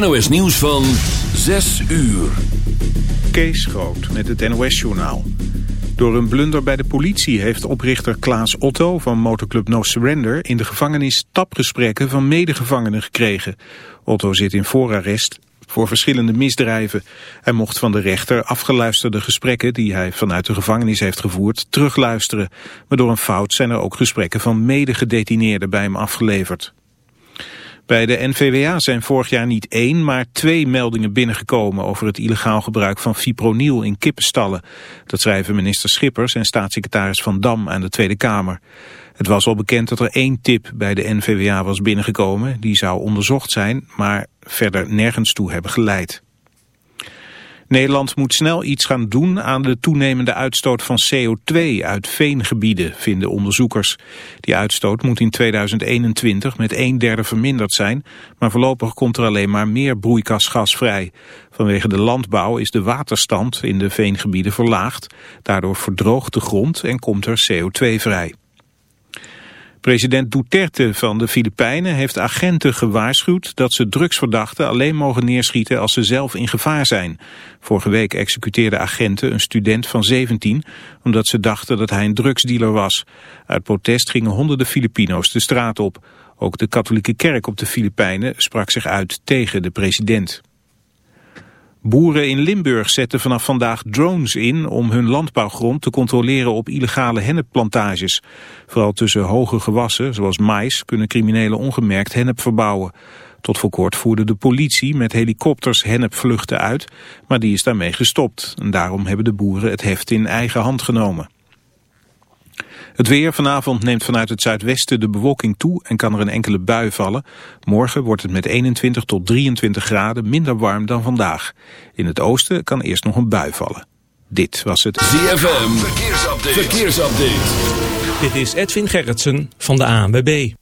NOS nieuws van 6 uur. Kees Groot met het NOS-journaal. Door een blunder bij de politie heeft oprichter Klaas Otto van motorclub No Surrender in de gevangenis tapgesprekken van medegevangenen gekregen. Otto zit in voorarrest voor verschillende misdrijven. Hij mocht van de rechter afgeluisterde gesprekken die hij vanuit de gevangenis heeft gevoerd terugluisteren. Maar door een fout zijn er ook gesprekken van medegedetineerden bij hem afgeleverd. Bij de NVWA zijn vorig jaar niet één, maar twee meldingen binnengekomen over het illegaal gebruik van fipronil in kippenstallen. Dat schrijven minister Schippers en staatssecretaris Van Dam aan de Tweede Kamer. Het was al bekend dat er één tip bij de NVWA was binnengekomen. Die zou onderzocht zijn, maar verder nergens toe hebben geleid. Nederland moet snel iets gaan doen aan de toenemende uitstoot van CO2 uit veengebieden, vinden onderzoekers. Die uitstoot moet in 2021 met een derde verminderd zijn, maar voorlopig komt er alleen maar meer broeikasgas vrij. Vanwege de landbouw is de waterstand in de veengebieden verlaagd. Daardoor verdroogt de grond en komt er CO2 vrij. President Duterte van de Filipijnen heeft agenten gewaarschuwd dat ze drugsverdachten alleen mogen neerschieten als ze zelf in gevaar zijn. Vorige week executeerden agenten een student van 17 omdat ze dachten dat hij een drugsdealer was. Uit protest gingen honderden Filipino's de straat op. Ook de katholieke kerk op de Filipijnen sprak zich uit tegen de president. Boeren in Limburg zetten vanaf vandaag drones in om hun landbouwgrond te controleren op illegale hennepplantages. Vooral tussen hoge gewassen, zoals mais, kunnen criminelen ongemerkt hennep verbouwen. Tot voor kort voerde de politie met helikopters hennepvluchten uit, maar die is daarmee gestopt. En daarom hebben de boeren het heft in eigen hand genomen. Het weer vanavond neemt vanuit het zuidwesten de bewolking toe en kan er een enkele bui vallen. Morgen wordt het met 21 tot 23 graden minder warm dan vandaag. In het oosten kan eerst nog een bui vallen. Dit was het ZFM Verkeersupdate. Verkeersupdate. Dit is Edwin Gerritsen van de ANWB.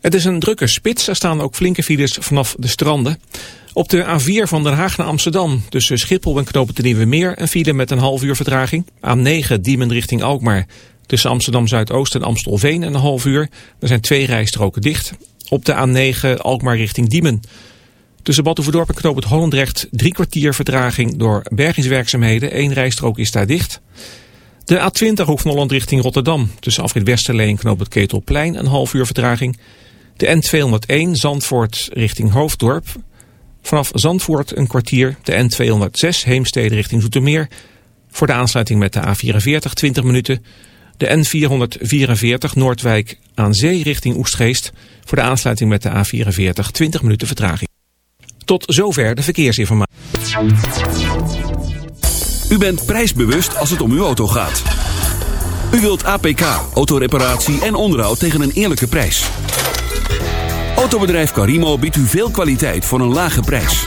Het is een drukke spits. Er staan ook flinke files vanaf de stranden. Op de A4 van Den Haag naar Amsterdam tussen Schiphol en Knopen de Nieuwe Meer een file met een half uur vertraging. A9 Diemen richting Alkmaar Tussen Amsterdam Zuidoost en Amstelveen een half uur. Er zijn twee rijstroken dicht. Op de A9 Alkmaar richting Diemen. Tussen Batuverdorp en Knoop het Hollandrecht drie kwartier vertraging door bergingswerkzaamheden. Eén rijstrook is daar dicht. De A20 Hoek Holland richting Rotterdam. Tussen Afrit Westerlee en het Ketelplein een half uur vertraging. De N201 Zandvoort richting Hoofddorp. Vanaf Zandvoort een kwartier. De N206 Heemstede richting Zoetermeer. Voor de aansluiting met de A44 20 minuten. De N444 Noordwijk aan zee richting Oestgeest. Voor de aansluiting met de A44 20 minuten vertraging. Tot zover de verkeersinformatie. U bent prijsbewust als het om uw auto gaat. U wilt APK, autoreparatie en onderhoud tegen een eerlijke prijs. Autobedrijf Carimo biedt u veel kwaliteit voor een lage prijs.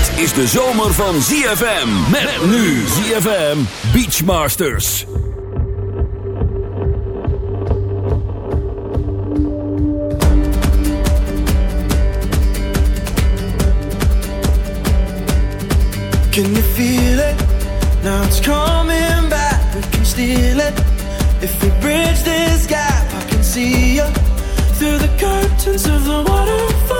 Dit is de zomer van ZFM. Met nu ZFM Beachmasters. Can you feel it? Now it's coming back. We can steal it. If we bridge this gap, I can see you through the curtains of the waterfall.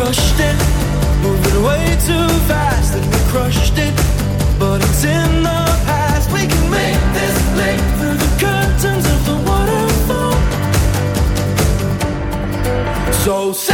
crushed it, moving way too fast, and we crushed it. But it's in the past. We can make this leap through the curtains of the waterfall. So.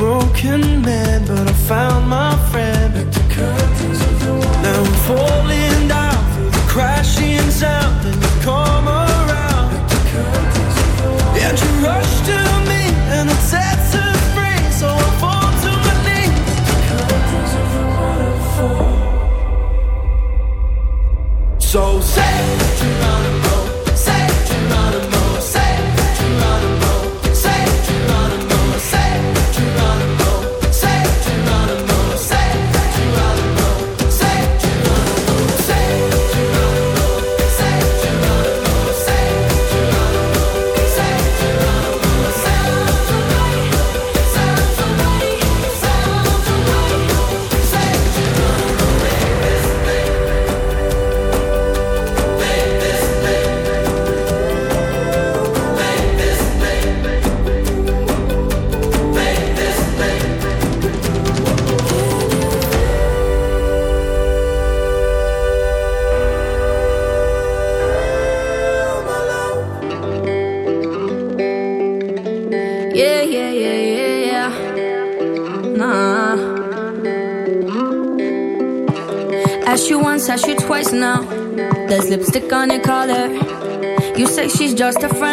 Broken man, but I found my just a friend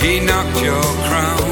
He knocked your crown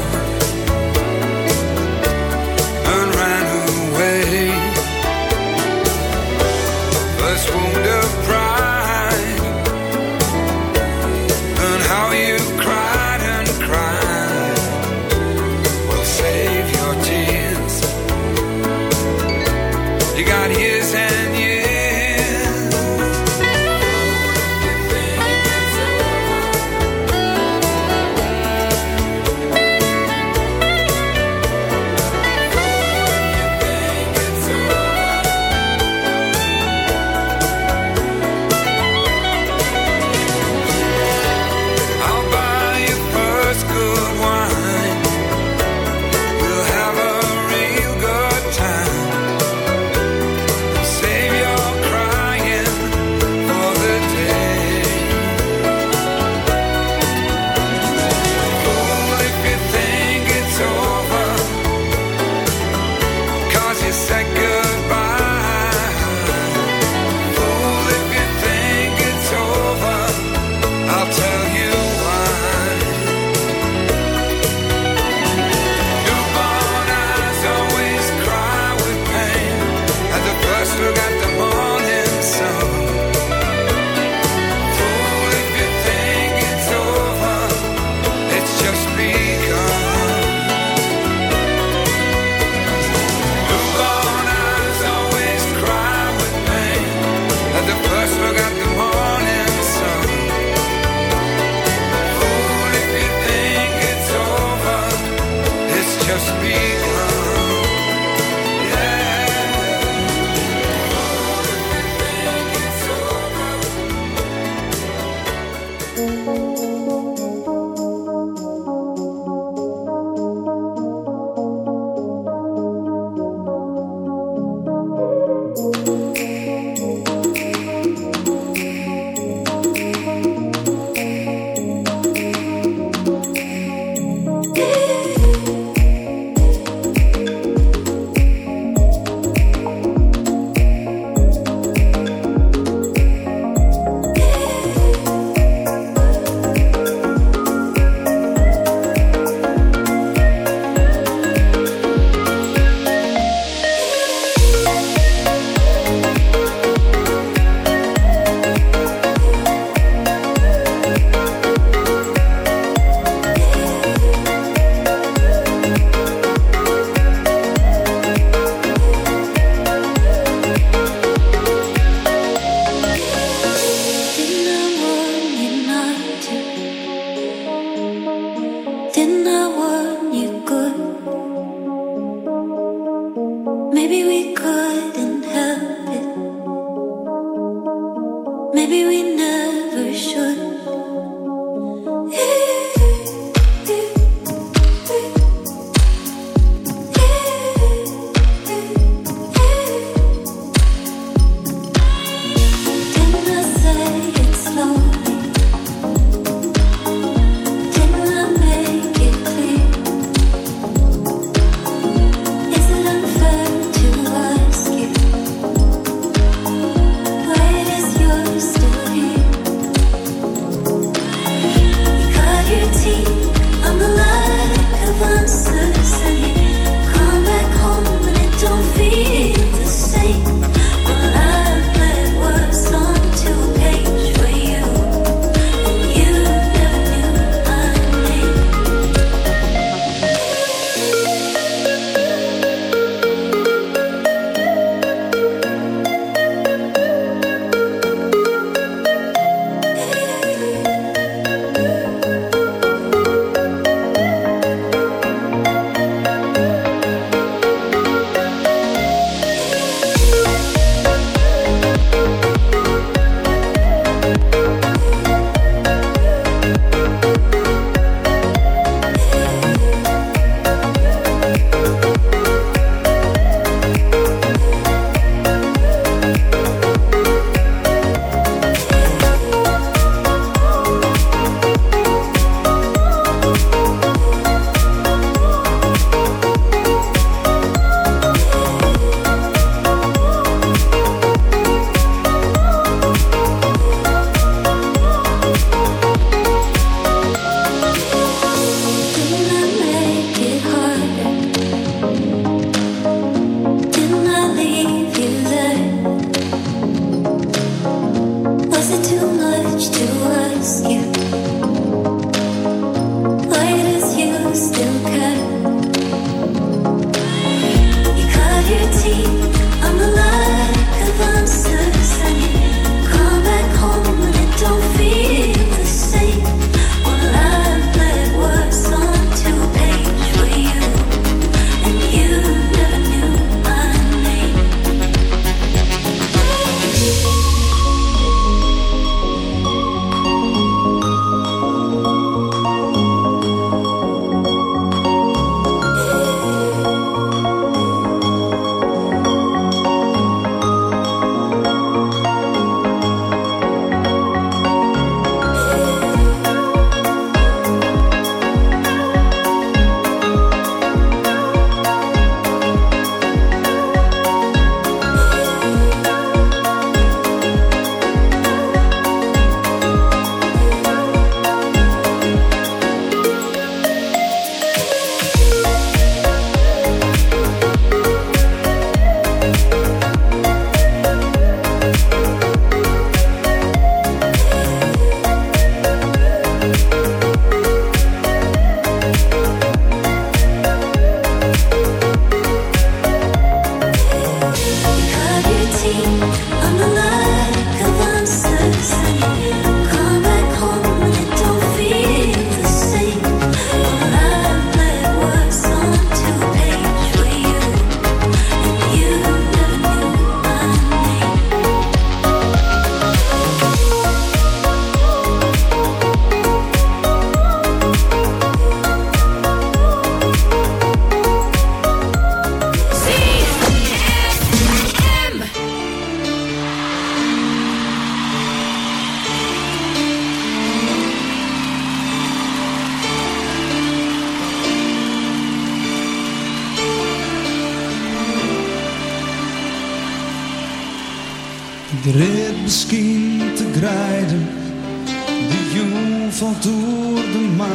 door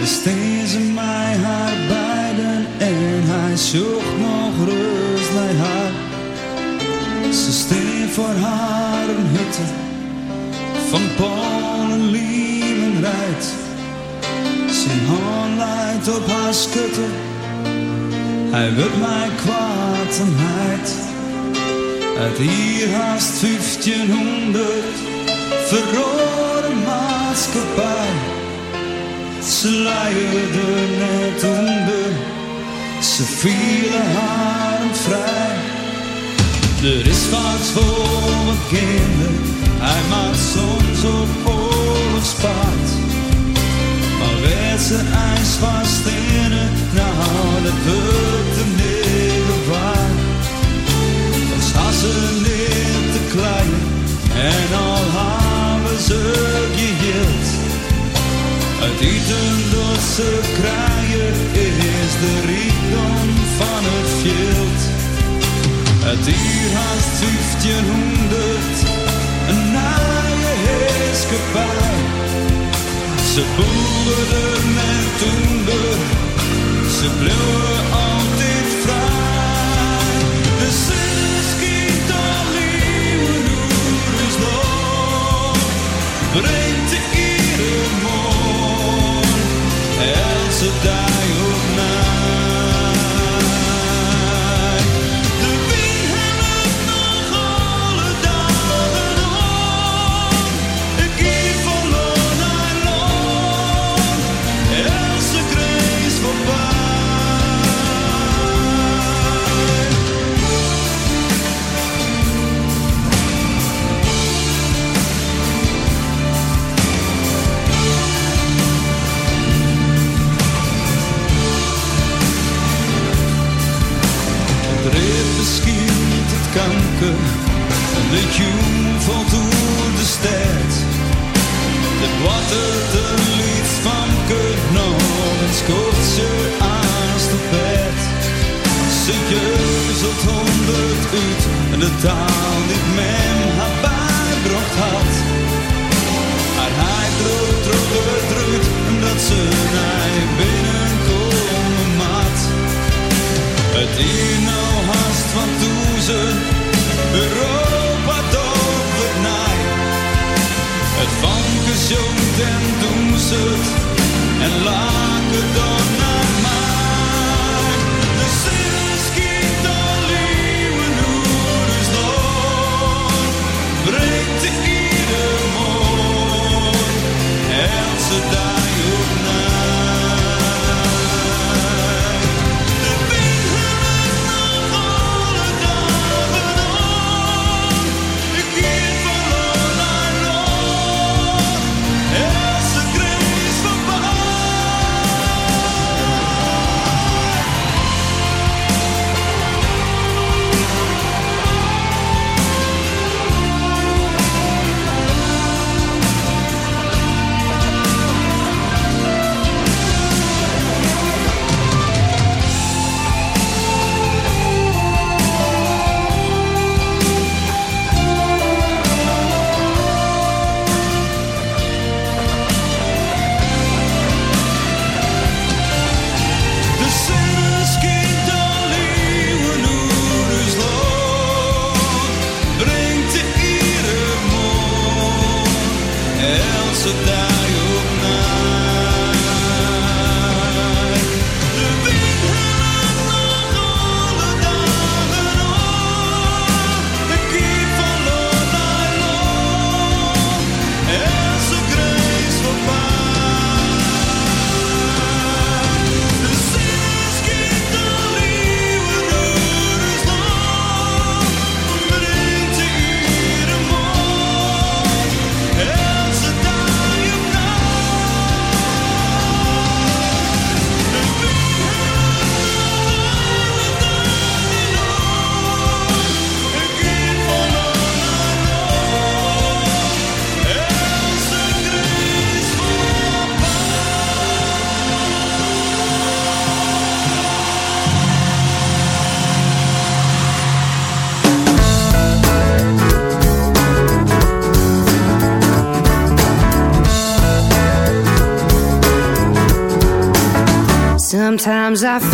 de mij haar beiden en hij zocht nog rust naar haar. Ze steen voor haar een hutte van Polen, Liemen rijdt. Zijn hand leidt op haar schutte, hij wil mij kwaad en heid. Uit hier haast 1500 verrode maatschappij. Ze leiden net onder, ze vielen haar vrij. Er is wat voor wat kinderen, hij maakt soms op oorlogspaard. Maar werd ze ijs vast in het, nou dat wordt de negen waard. Was hassen niet te klein en al hebben ze geheeld. Uit eten ze kraaien is de rijkdom van het veld. Het hier haast 1500, een naaie heerskepaar. Ze boerden en toender, ze bleven brengt de iedere morgen, Sometimes I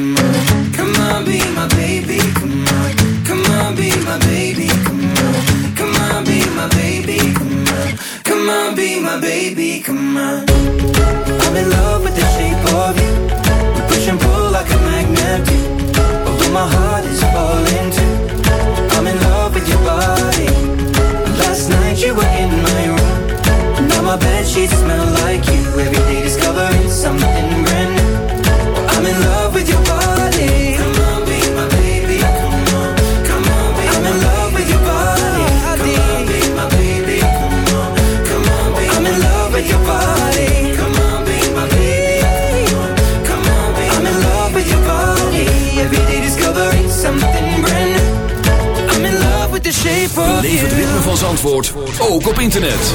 Zandvoort ook op internet.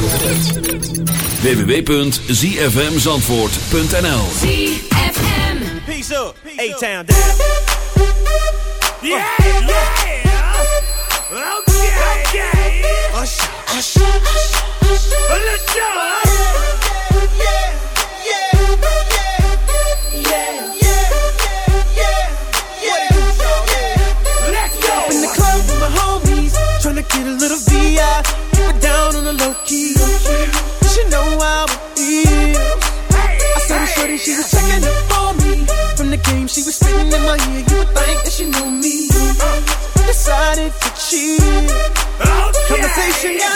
www.zfmzandvoort.nl ZFM. Peace up, A-Town Yeah, Let's go. 不需要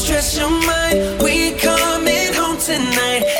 stress your mind. We coming home tonight.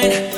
mind.